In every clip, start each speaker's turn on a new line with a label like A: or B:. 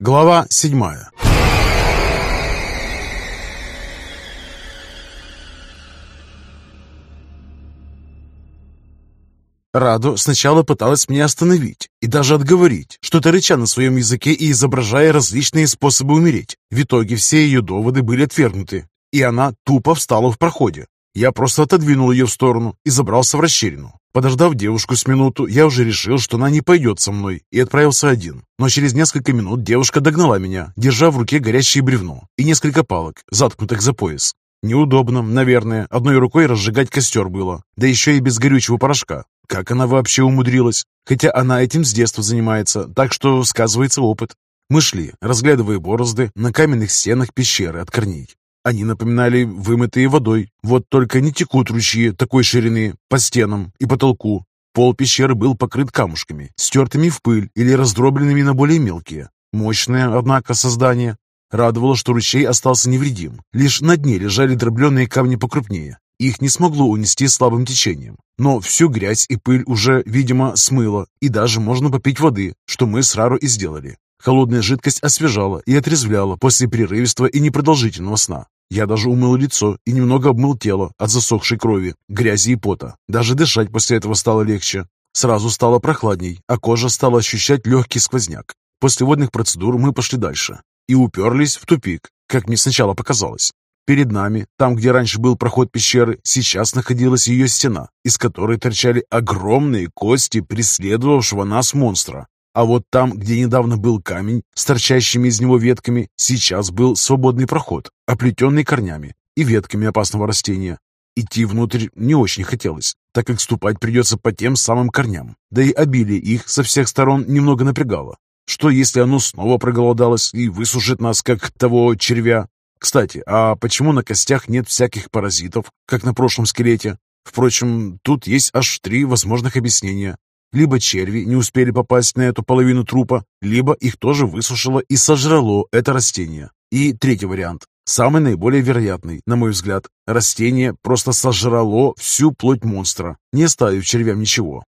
A: Глава седьмая Радо сначала пыталась меня остановить и даже отговорить, что-то рыча на своем языке и изображая различные способы умереть. В итоге все ее доводы были отвергнуты, и она тупо встала в проходе. Я просто отодвинул ее в сторону и забрался в расщелину. Подождав девушку с минуту, я уже решил, что она не пойдет со мной, и отправился один. Но через несколько минут девушка догнала меня, держа в руке горящее бревно и несколько палок, заткнутых за пояс. Неудобно, наверное, одной рукой разжигать костер было, да еще и без горючего порошка. Как она вообще умудрилась? Хотя она этим с детства занимается, так что сказывается опыт. Мы шли, разглядывая борозды на каменных стенах пещеры от корней. Они напоминали вымытые водой, вот только не текут ручьи такой ширины по стенам и потолку. Пол пещеры был покрыт камушками, стертыми в пыль или раздробленными на более мелкие. Мощное, однако, создание. Радовало, что ручей остался невредим. Лишь на дне лежали дробленые камни покрупнее. Их не смогло унести слабым течением. Но всю грязь и пыль уже, видимо, смыло, и даже можно попить воды, что мы с Рару и сделали. Холодная жидкость освежала и отрезвляла после прерывистого и непродолжительного сна. Я даже умыл лицо и немного обмыл тело от засохшей крови, грязи и пота. Даже дышать после этого стало легче. Сразу стало прохладней, а кожа стала ощущать легкий сквозняк. После водных процедур мы пошли дальше и уперлись в тупик, как мне сначала показалось. Перед нами, там, где раньше был проход пещеры, сейчас находилась ее стена, из которой торчали огромные кости преследовавшего нас монстра. А вот там, где недавно был камень с торчащими из него ветками, сейчас был свободный проход, оплетенный корнями и ветками опасного растения. Идти внутрь не очень хотелось, так как ступать придется по тем самым корням, да и обилие их со всех сторон немного напрягало. Что, если оно снова проголодалось и высушит нас, как того червя? Кстати, а почему на костях нет всяких паразитов, как на прошлом скелете? Впрочем, тут есть аж три возможных объяснения. Либо черви не успели попасть на эту половину трупа, либо их тоже высушило и сожрало это растение. И третий вариант, самый наиболее вероятный, на мой взгляд. Растение просто сожрало всю плоть монстра, не оставив червям ничего.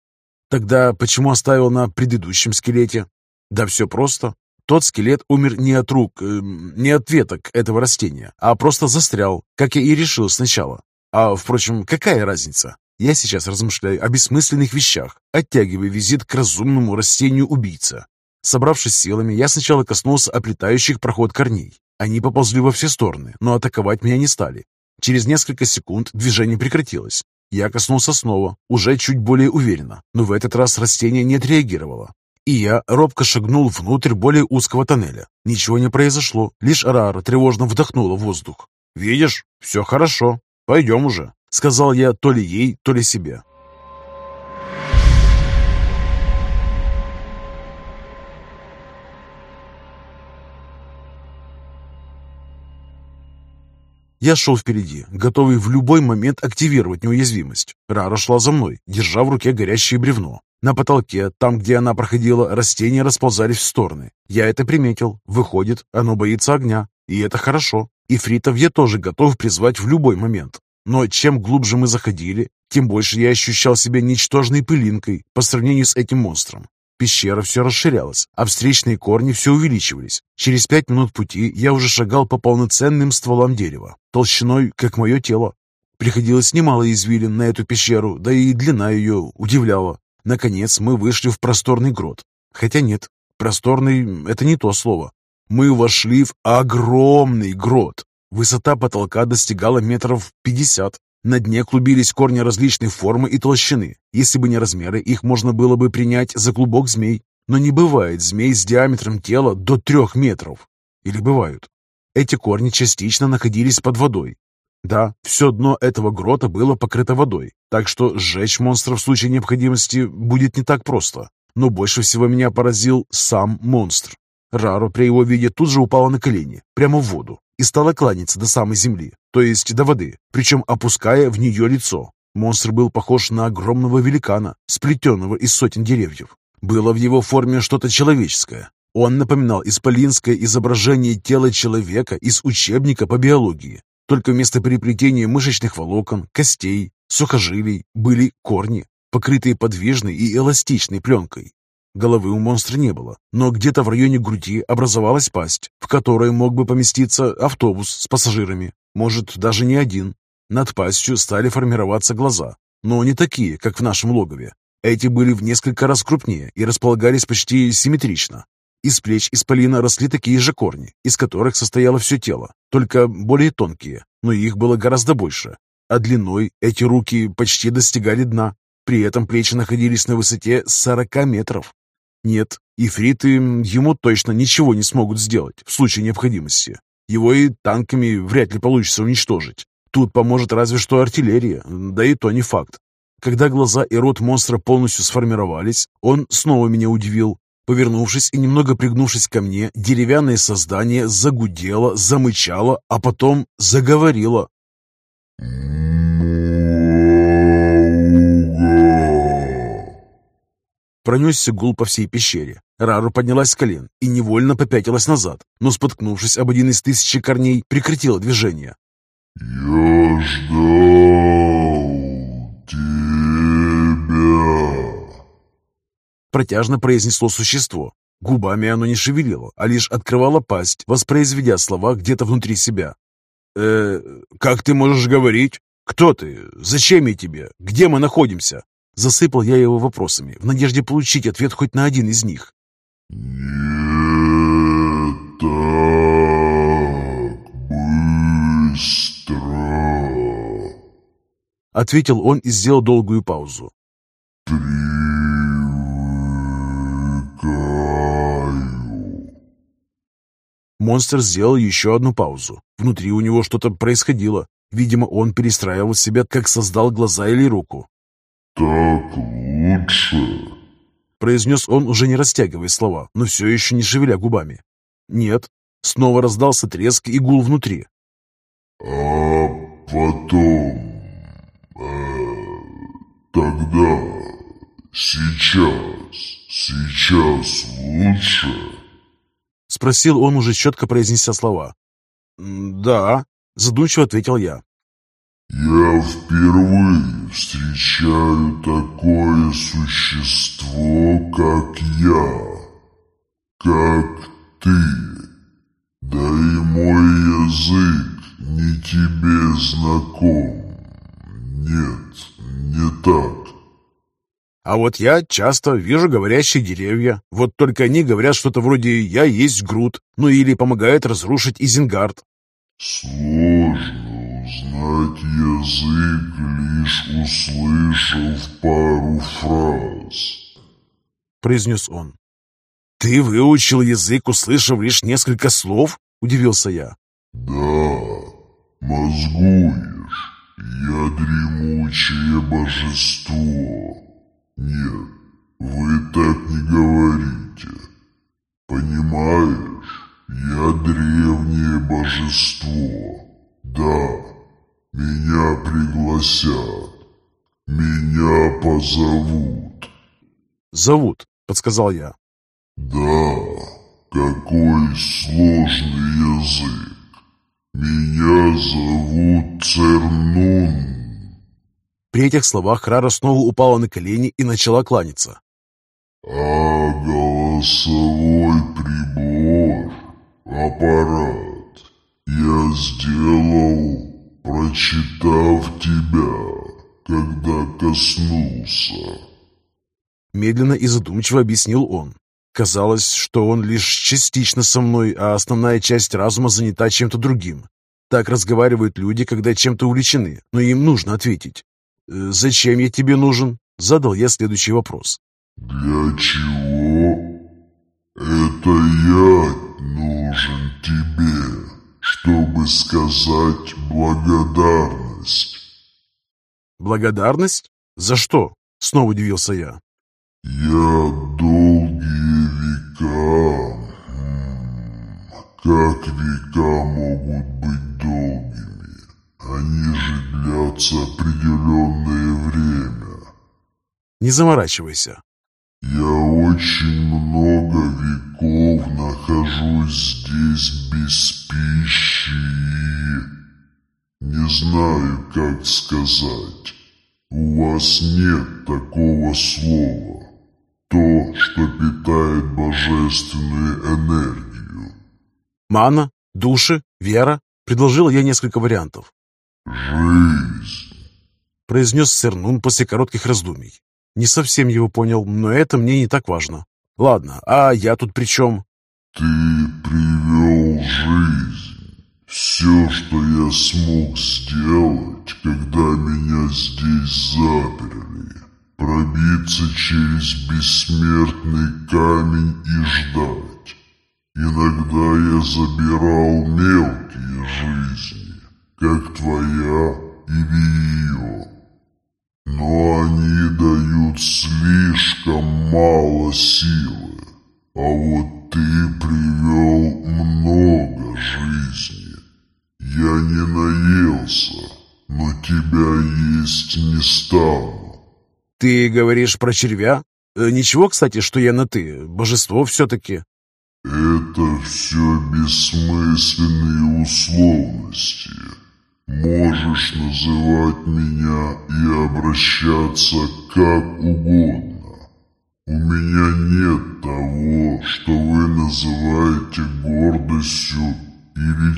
A: Тогда почему оставил на предыдущем скелете? Да все просто. Тот скелет умер не от рук, э, не от веток этого растения, а просто застрял, как я и решил сначала. А, впрочем, какая разница? Я сейчас размышляю о бессмысленных вещах, оттягивая визит к разумному растению-убийца. Собравшись силами, я сначала коснулся оплетающих проход корней. Они поползли во все стороны, но атаковать меня не стали. Через несколько секунд движение прекратилось. Я коснулся снова, уже чуть более уверенно, но в этот раз растение не отреагировало. И я робко шагнул внутрь более узкого тоннеля. Ничего не произошло, лишь Рара тревожно вдохнула воздух. «Видишь, все хорошо, пойдем уже». Сказал я то ли ей, то ли себе. Я шел впереди, готовый в любой момент активировать неуязвимость. Рара шла за мной, держа в руке горящее бревно. На потолке, там, где она проходила, растения расползались в стороны. Я это приметил. Выходит, оно боится огня. И это хорошо. И фритов я тоже готов призвать в любой момент. Но чем глубже мы заходили, тем больше я ощущал себя ничтожной пылинкой по сравнению с этим монстром. Пещера все расширялась, а встречные корни все увеличивались. Через пять минут пути я уже шагал по полноценным стволам дерева, толщиной, как мое тело. Приходилось немало извилин на эту пещеру, да и длина ее удивляла. Наконец мы вышли в просторный грот. Хотя нет, просторный — это не то слово. Мы вошли в огромный грот, Высота потолка достигала метров пятьдесят. На дне клубились корни различной формы и толщины. Если бы не размеры, их можно было бы принять за клубок змей. Но не бывает змей с диаметром тела до трех метров. Или бывают. Эти корни частично находились под водой. Да, все дно этого грота было покрыто водой, так что сжечь монстра в случае необходимости будет не так просто. Но больше всего меня поразил сам монстр. Рару при его виде тут же упала на колени, прямо в воду и стала кланяться до самой земли, то есть до воды, причем опуская в нее лицо. Монстр был похож на огромного великана, сплетенного из сотен деревьев. Было в его форме что-то человеческое. Он напоминал исполинское изображение тела человека из учебника по биологии. Только вместо переплетения мышечных волокон, костей, сухожилий были корни, покрытые подвижной и эластичной пленкой. Головы у монстра не было, но где-то в районе груди образовалась пасть, в которой мог бы поместиться автобус с пассажирами, может, даже не один. Над пастью стали формироваться глаза, но не такие, как в нашем логове. Эти были в несколько раз крупнее и располагались почти симметрично. Из плеч исполина росли такие же корни, из которых состояло все тело, только более тонкие, но их было гораздо больше. А длиной эти руки почти достигали дна. При этом плечи находились на высоте 40 метров. Нет, ифриты ему точно ничего не смогут сделать в случае необходимости. Его и танками вряд ли получится уничтожить. Тут поможет разве что артиллерия, да и то не факт. Когда глаза и рот монстра полностью сформировались, он снова меня удивил. Повернувшись и немного пригнувшись ко мне, деревянное создание загудело, замычало, а потом заговорило. Пронесся гул по всей пещере. Рару поднялась с колен и невольно попятилась назад, но, споткнувшись об один из тысячи корней, прекратила движение.
B: «Я ждал тебя!»
A: Протяжно произнесло существо. Губами оно не шевелило, а лишь открывало пасть, воспроизведя слова где-то внутри себя. «Э, как ты можешь говорить? Кто ты? Зачем я тебе? Где мы находимся?» Засыпал я его вопросами, в надежде получить ответ хоть на один из них.
B: «Не так быстро!»
A: Ответил он и сделал долгую паузу.
B: «Привыкаю!»
A: Монстр сделал еще одну паузу. Внутри у него что-то происходило. Видимо, он перестраивал себя, как создал глаза или руку.
B: «Так лучше!»
A: Произнес он, уже не растягивая слова, но все еще не шевеля губами. «Нет». Снова раздался треск и гул внутри.
B: «А потом... э, тогда... сейчас... сейчас лучше?»
A: Спросил он, уже четко произнеся слова. «М, «Да», — задумчиво ответил я.
B: «Я впервые встречаю такое существо, как я, как ты. Да и мой язык не тебе знаком. Нет, не так.
A: «А вот я часто вижу говорящие деревья. Вот только они говорят что-то вроде «я есть Грут», ну или помогают разрушить Изенгард».
B: Сложно узнать язык, лишь услышав пару фраз.
A: произнес он. «Ты выучил язык, услышав лишь несколько слов?» – удивился я.
B: Да, мозгуешь, я дремучее божество. Нет, вы так не говорите. Пригласят, меня позовут.
A: «Зовут», – подсказал я.
B: Да, какой сложный язык. Меня зовут Цернун.
A: При этих словах Рара снова упала на колени и начала кланяться.
B: А голосовой прибор, аппарат, я сделал, прочитав тебя, когда коснулся.
A: Медленно и задумчиво объяснил он. Казалось, что он лишь частично со мной, а основная часть разума занята чем-то другим. Так разговаривают люди, когда чем-то увлечены, но им нужно ответить. «Э, «Зачем я тебе нужен?» – задал я следующий вопрос.
B: Для чего? Это я нужен тебе, чтобы сказать благодарность.
A: «Благодарность? За что?» – снова удивился я.
B: Я долгие века... Как века могут быть долгими? Они же длятся определенное время.
A: «Не заморачивайся.
B: Я очень много веков нахожусь здесь без пищи и... Не знаю, как сказать. У вас нет такого слова. То, что питает божественную энергию.
A: Мана, души, вера. Предложил я несколько вариантов.
B: Жизнь.
A: Произнес Сернун после коротких раздумий. Не совсем его понял, но это мне не так важно. Ладно, а я тут при чем?
B: Ты привел жизнь. Все, что я смог сделать, когда меня здесь заперли. Пробиться через бессмертный камень и ждать. Иногда я забирал мелкие жизни, как твоя или ее. Но они дают слишком мало силы. А вот ты привел много жизни. Я не наелся, но тебя есть не стану.
A: Ты говоришь про червя? Э, ничего, кстати, что я на «ты». Божество все-таки.
B: Это все бессмысленные условности. Можешь называть меня и обращаться как угодно. У меня нет того, что вы называете гордостью или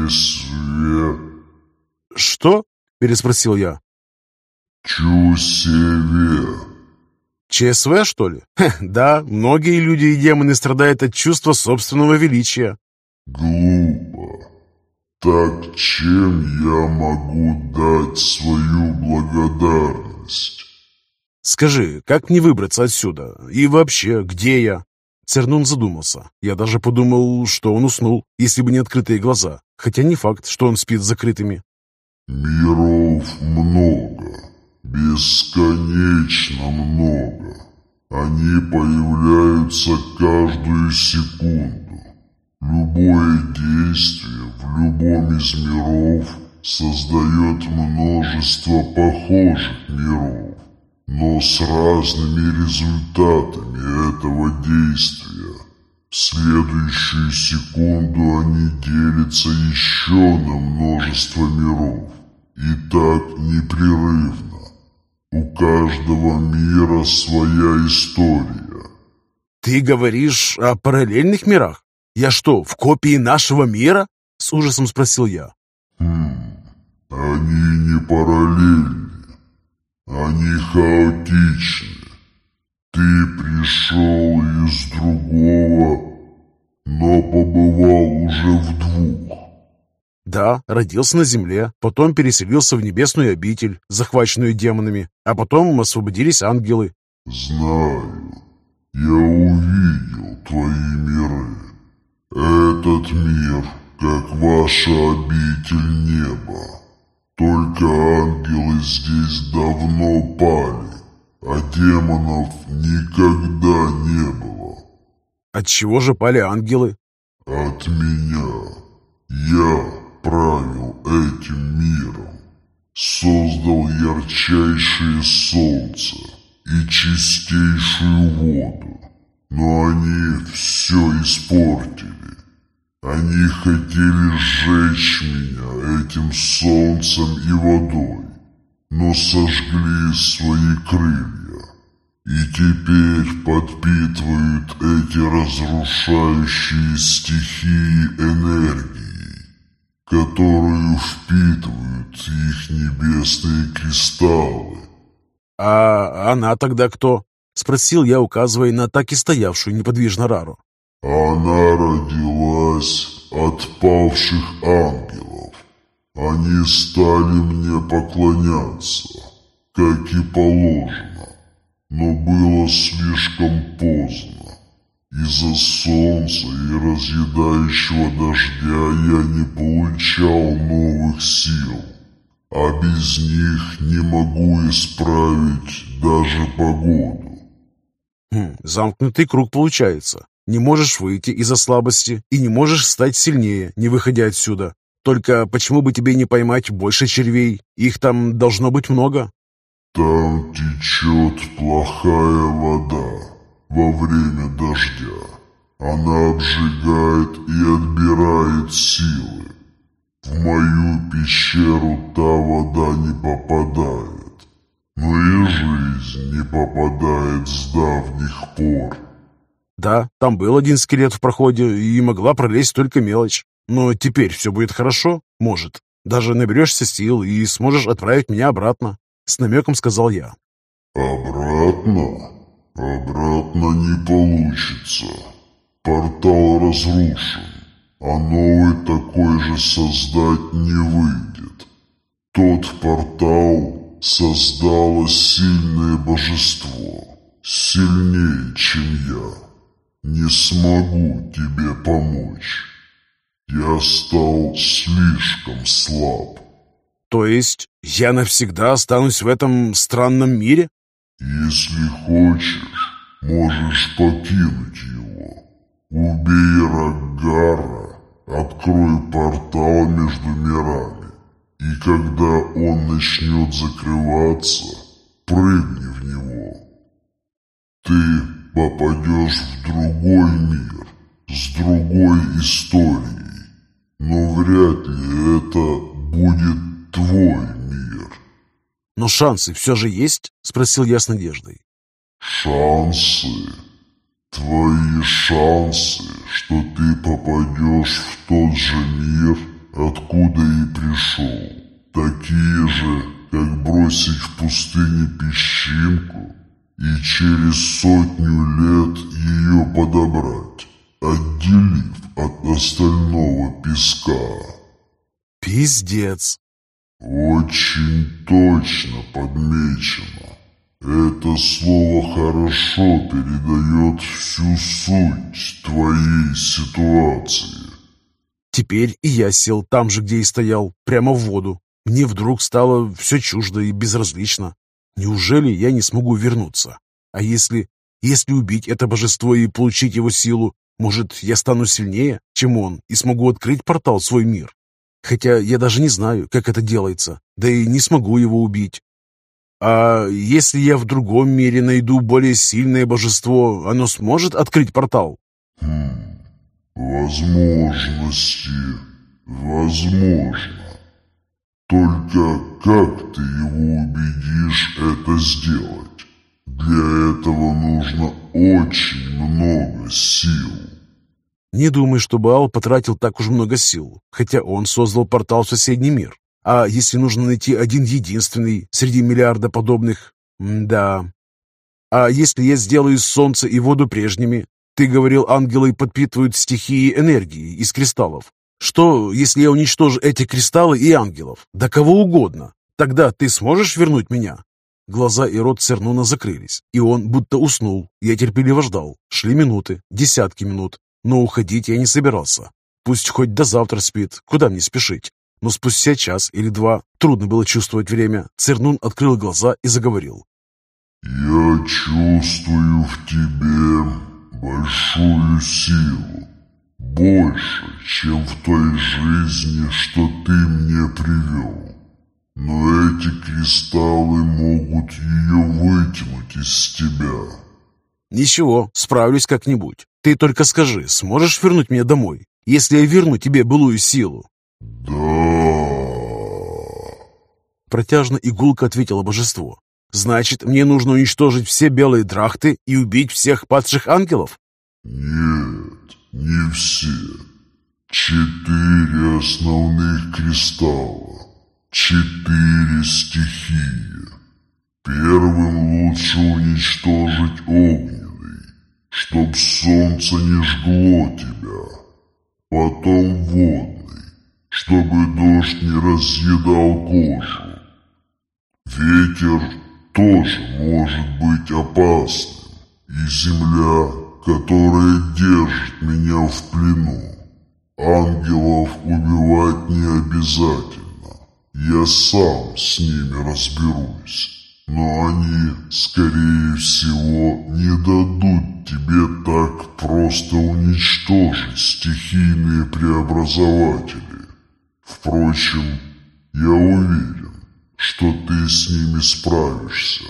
B: чувстве.
A: «Что?» – переспросил я.
B: Чувстве.
A: ЧСВ, что ли? Хе, да, многие люди и демоны страдают от чувства собственного величия.
B: Глупо. Так чем я могу дать свою благодарность?
A: Скажи, как мне выбраться отсюда? И вообще, где я? Цернун задумался. Я даже подумал, что он уснул, если бы не открытые глаза. Хотя не факт, что он спит с закрытыми.
B: Миров много. Бесконечно много. Они появляются каждую секунду. Любое действие в любом из миров создает множество похожих миров, но с разными результатами этого действия. В следующую секунду они делятся еще на множество миров, и так непрерывно. У каждого мира своя история.
A: Ты говоришь о параллельных мирах? «Я что, в копии нашего мира?» — с ужасом спросил я.
B: «Хм, они не параллельны, они хаотичны. Ты пришел из другого, но побывал уже в двух».
A: Да, родился на земле, потом переселился в небесную обитель, захваченную демонами, а потом освободились ангелы.
B: «Знаю, я увидел твои миры». Этот мир, как ваша обитель неба. Только ангелы здесь давно пали, а демонов никогда не было.
A: От чего же пали ангелы?
B: От меня. Я правил этим миром. Создал ярчайшее солнце и чистейшую воду. Но они все испортили. Они хотели сжечь меня этим солнцем и водой, но сожгли свои крылья. И теперь подпитывают эти разрушающие стихии энергией, которую впитывают их небесные кристаллы.
A: «А она тогда кто?» — спросил я, указывая на так и стоявшую неподвижно Рару.
B: Она родилась от павших ангелов. Они стали мне поклоняться, как и положено, но было слишком поздно. Из-за солнца и разъедающего дождя я не получал новых сил, а без них не могу исправить даже погоду.
A: Хм, замкнутый круг получается. Не можешь выйти из-за слабости и не можешь стать сильнее, не выходя отсюда. Только почему бы тебе не поймать больше червей? Их там должно быть много.
B: Там течет плохая вода во время дождя. Она обжигает и отбирает силы. В мою пещеру та вода не попадает. Но и жизнь не попадает с давних пор.
A: Да, там был один скелет в проходе, и могла пролезть только мелочь. Но теперь все будет хорошо? Может. Даже наберешься сил и сможешь отправить меня обратно. С намеком сказал я.
B: Обратно? Обратно не получится. Портал разрушен, а новый такой же создать не выйдет. Тот портал создало сильное божество, сильнее, чем я. Не смогу тебе помочь. Я стал слишком слаб.
A: То есть я навсегда останусь в этом странном мире?
B: Если хочешь, можешь покинуть его. Убей Рагара, открой портал между мирами. И когда он начнет закрываться, прыгни в него. Ты попадешь в другой мир с другой историей, но вряд ли это будет твой мир.
A: Но шансы все же есть? Спросил я с надеждой.
B: Шансы? Твои шансы, что ты попадешь в тот же мир, откуда и пришел, такие же, как бросить в пустыне песчинку и через сотню лет ее подобрать, отделив от остального песка.
A: Пиздец.
B: Очень точно подмечено. Это слово хорошо передает всю суть твоей ситуации.
A: Теперь и я сел там же, где и стоял, прямо в воду. Мне вдруг стало все чуждо и безразлично. Неужели я не смогу вернуться? А если... Если убить это божество и получить его силу, может, я стану сильнее, чем он, и смогу открыть портал в свой мир? Хотя я даже не знаю, как это делается, да и не смогу его убить. А если я в другом мире найду более сильное божество, оно сможет открыть портал?
B: Хм, возможности, возможно. Только как ты его убедишь это сделать? Для этого нужно очень много сил.
A: Не думаю, что Баал потратил так уж много сил, хотя он создал портал в соседний мир. А если нужно найти один единственный среди миллиарда подобных? М да. А если я сделаю солнце и воду прежними? Ты говорил, ангелы подпитывают стихии энергии из кристаллов. Что, если я уничтожу эти кристаллы и ангелов? Да кого угодно. Тогда ты сможешь вернуть меня?» Глаза и рот Цернуна закрылись, и он будто уснул. Я терпеливо ждал. Шли минуты, десятки минут, но уходить я не собирался. Пусть хоть до завтра спит, куда мне спешить. Но спустя час или два, трудно было чувствовать время, Цернун открыл глаза и заговорил.
B: «Я чувствую в тебе большую силу. Больше, чем в той жизни, что ты мне привел. Но эти кристаллы могут ее вытянуть из тебя.
A: Ничего, справлюсь как-нибудь. Ты только скажи, сможешь вернуть меня домой, если я верну тебе былую силу?
B: Да.
A: Протяжно и гулко ответило божество. Значит, мне нужно уничтожить все белые драхты и убить всех падших ангелов?
B: Нет, не все. Четыре основных кристалла. Четыре стихии. Первым лучше уничтожить огненный, чтоб солнце не жгло тебя. Потом водный, чтобы дождь не разъедал кожу. Ветер тоже может быть опасным, и земля, которая держит меня в плену. Ангелов убивать не обязательно. Я сам с ними разберусь. Но они, скорее всего, не дадут тебе так просто уничтожить стихийные преобразователи. Впрочем, я уверен, что ты с ними справишься.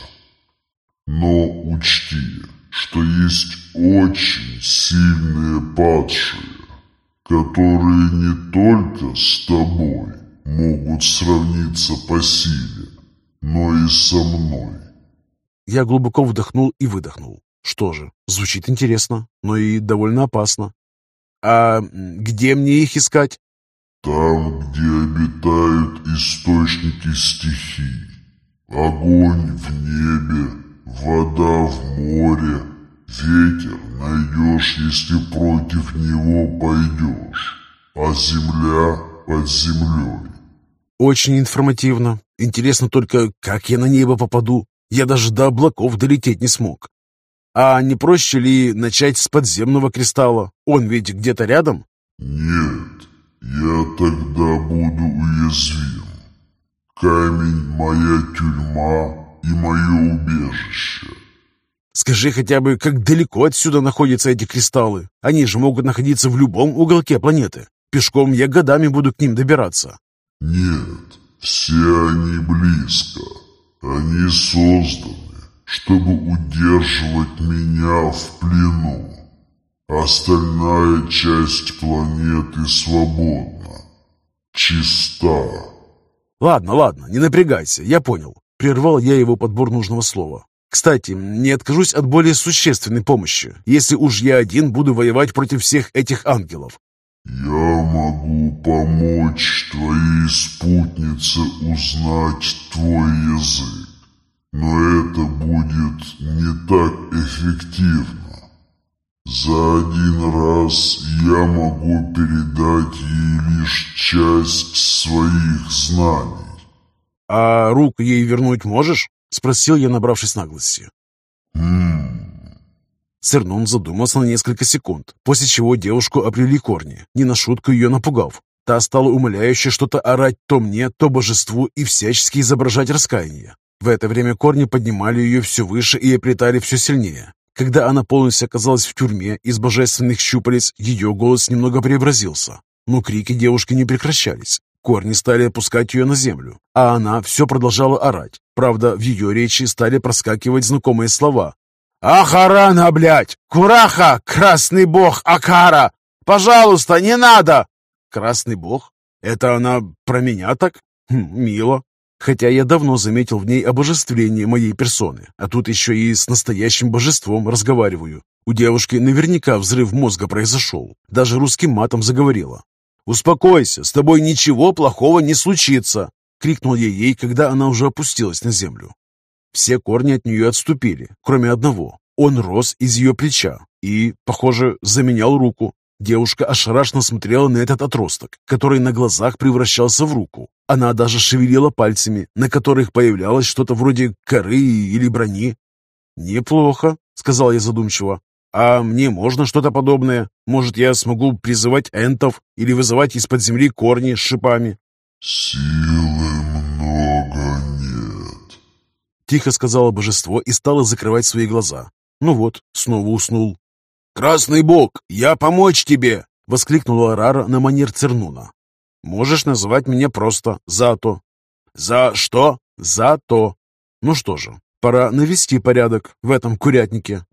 B: Но учти, что есть очень сильные падшие, которые не только с тобой, могут сравниться по силе, но и со мной.
A: Я глубоко вдохнул и выдохнул. Что же, звучит интересно, но и довольно опасно. А где мне их искать?
B: Там, где обитают источники стихий. Огонь в небе, вода в море, ветер найдешь, если против него пойдешь, а земля под землей.
A: Очень информативно. Интересно только, как я на небо попаду. Я даже до облаков долететь не смог. А не проще ли начать с подземного кристалла? Он ведь где-то рядом?
B: Нет, я тогда буду уязвим. Камень — моя тюрьма и мое убежище.
A: Скажи хотя бы, как далеко отсюда находятся эти кристаллы? Они же могут находиться в любом уголке планеты. Пешком я годами буду к ним добираться.
B: Нет, все они близко. Они созданы, чтобы удерживать меня в плену. Остальная часть планеты свободна, чиста.
A: Ладно, ладно, не напрягайся, я понял. Прервал я его подбор нужного слова. Кстати, не откажусь от более существенной помощи, если уж я один буду воевать против всех этих ангелов.
B: Я могу помочь твоей спутнице узнать твой язык, но это будет не так эффективно. За раз я могу передать ей лишь часть своих знаний.
A: «А руку ей вернуть можешь?» — спросил я, набравшись наглости.
B: Хм,
A: Цернон задумался на несколько секунд, после чего девушку оплели корни, не на шутку ее напугав. Та стала умоляюще что-то орать то мне, то божеству и всячески изображать раскаяние. В это время корни поднимали ее все выше и оплетали все сильнее. Когда она полностью оказалась в тюрьме из божественных щупалец, ее голос немного преобразился. Но крики девушки не прекращались. Корни стали опускать ее на землю, а она все продолжала орать. Правда, в ее речи стали проскакивать знакомые слова. «Ахарана, блядь! Кураха! Красный бог Акара! Пожалуйста, не надо!» «Красный бог? Это она про меня так? Хм, мило. Хотя я давно заметил в ней обожествление моей персоны, а тут еще и с настоящим божеством разговариваю. У девушки наверняка взрыв мозга произошел. Даже русским матом заговорила. «Успокойся, с тобой ничего плохого не случится!» — крикнул я ей, когда она уже опустилась на землю. Все корни от нее отступили, кроме одного. Он рос из ее плеча и, похоже, заменял руку. Девушка ошарашенно смотрела на этот отросток, который на глазах превращался в руку. Она даже шевелила пальцами, на которых появлялось что-то вроде коры или брони. «Неплохо», — сказал я задумчиво. «А мне можно что-то подобное? Может, я смогу призывать энтов или вызывать из-под земли корни с шипами?»
B: силы много нет.
A: Тихо сказала божество и стало закрывать свои глаза. Ну вот, снова уснул. «Красный бог, я помочь тебе!» — воскликнула Арара на манер Цернуна. «Можешь называть меня просто Зато». «За что?» «Зато». Ну что же, пора навести порядок в этом курятнике.